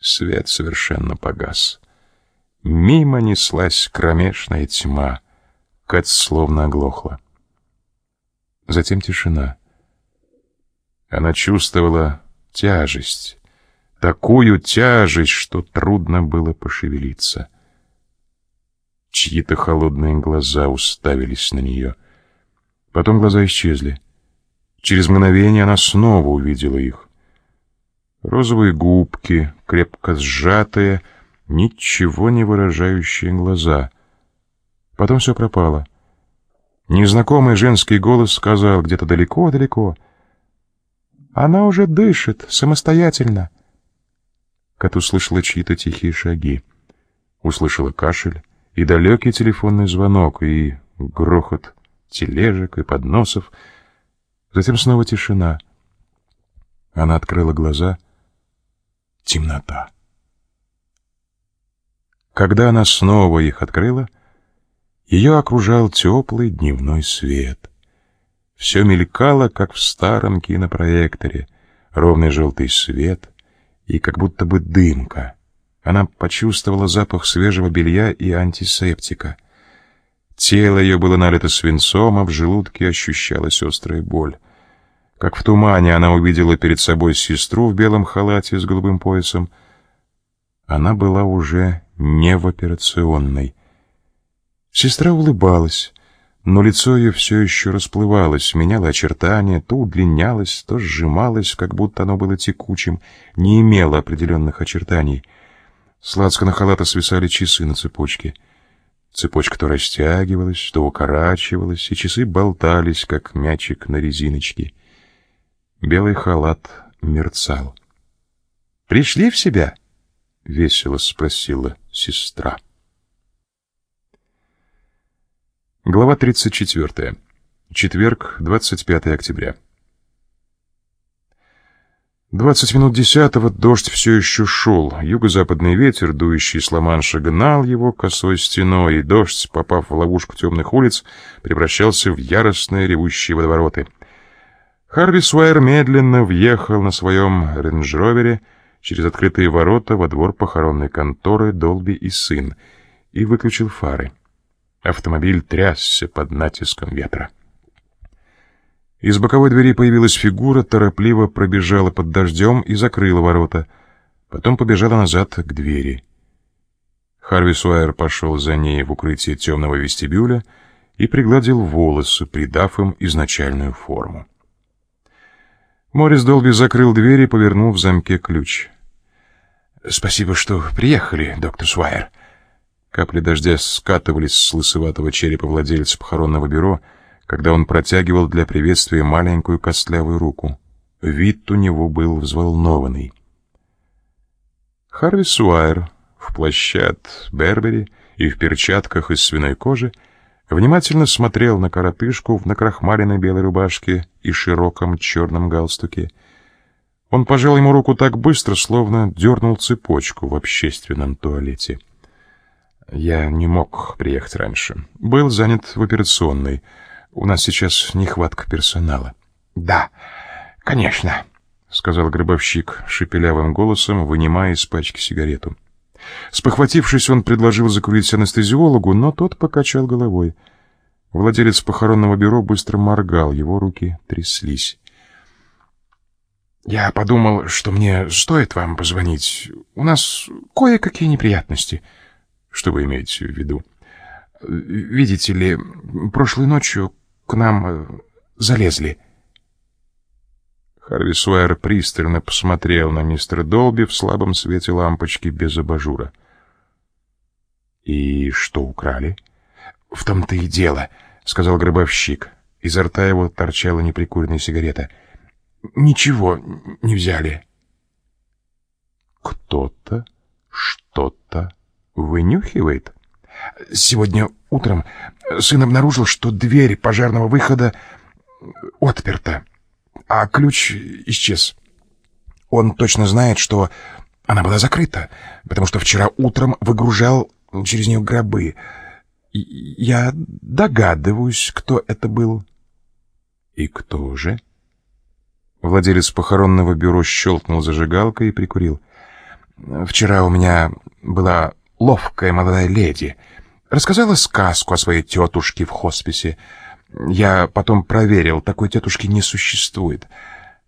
Свет совершенно погас. Мимо неслась кромешная тьма. Кэт словно оглохла. Затем тишина. Она чувствовала тяжесть, такую тяжесть, что трудно было пошевелиться. Чьи-то холодные глаза уставились на нее. Потом глаза исчезли. Через мгновение она снова увидела их. Розовые губки, крепко сжатые, ничего не выражающие глаза. Потом все пропало. Незнакомый женский голос сказал где-то далеко-далеко. «Она уже дышит самостоятельно». Кат услышала чьи-то тихие шаги. Услышала кашель и далекий телефонный звонок, и грохот тележек и подносов. Затем снова тишина. Она открыла глаза. Темнота. Когда она снова их открыла, ее окружал теплый дневной свет. Все мелькало, как в старом кинопроекторе, ровный желтый свет и как будто бы дымка — она почувствовала запах свежего белья и антисептика. Тело ее было налито свинцом, а в желудке ощущалась острая боль. Как в тумане она увидела перед собой сестру в белом халате с голубым поясом. Она была уже не в операционной. Сестра улыбалась, но лицо ее все еще расплывалось, меняло очертания, то удлинялось, то сжималось, как будто оно было текучим, не имело определенных очертаний — с лацкана халата свисали часы на цепочке. Цепочка то растягивалась, то укорачивалась, и часы болтались, как мячик на резиночке. Белый халат мерцал. «Пришли в себя?» — весело спросила сестра. Глава 34. Четверг, 25 октября. Двадцать минут десятого дождь все еще шел. Юго-западный ветер, дующий с Ла-Манша, гнал его косой стеной, и дождь, попав в ловушку темных улиц, превращался в яростные ревущие водовороты. Харви Суайер медленно въехал на своем рейндж-ровере через открытые ворота во двор похоронной конторы Долби и сын и выключил фары. Автомобиль трясся под натиском ветра. Из боковой двери появилась фигура, торопливо пробежала под дождем и закрыла ворота. Потом побежала назад к двери. Харви Суайер пошел за ней в укрытие темного вестибюля и пригладил волосы, придав им изначальную форму. Морис Долби закрыл дверь и повернул в замке ключ. «Спасибо, что приехали, доктор Суайер». Капли дождя скатывались с лысоватого черепа владельца похоронного бюро — когда он протягивал для приветствия маленькую костлявую руку. Вид у него был взволнованный. Харви Суайер в плаще от Бербери и в перчатках из свиной кожи внимательно смотрел на коротышку в накрахмаленной белой рубашке и широком черном галстуке. Он пожал ему руку так быстро, словно дернул цепочку в общественном туалете. Я не мог приехать раньше. Был занят в операционной — у нас сейчас нехватка персонала. Да, конечно, сказал гробовщик шепелявым голосом, вынимая из пачки сигарету. Спохватившись, он предложил закурить анестезиологу, но тот покачал головой. Владелец похоронного бюро быстро моргал, его руки тряслись. «Я подумал, что мне стоит вам позвонить. У нас кое-какие неприятности». «Что вы имеете в виду?» «Видите ли, прошлой ночью к нам э, залезли. Харви Суэр пристально посмотрел на мистера Долби в слабом свете лампочки без абажура. «И что украли?» «В том-то и дело», — сказал гробовщик. Изо рта его торчала неприкуренная сигарета. «Ничего не взяли». «Кто-то что-то вынюхивает?» Сегодня утром сын обнаружил, что дверь пожарного выхода отперта, а ключ исчез. Он точно знает, что она была закрыта, потому что вчера утром выгружал через нее гробы. Я догадываюсь, кто это был. И кто же? Владелец похоронного бюро щелкнул зажигалкой и прикурил. Вчера у меня была ловкая молодая леди. Рассказала сказку о своей тетушке в хосписе. Я потом проверил, такой тетушки не существует. —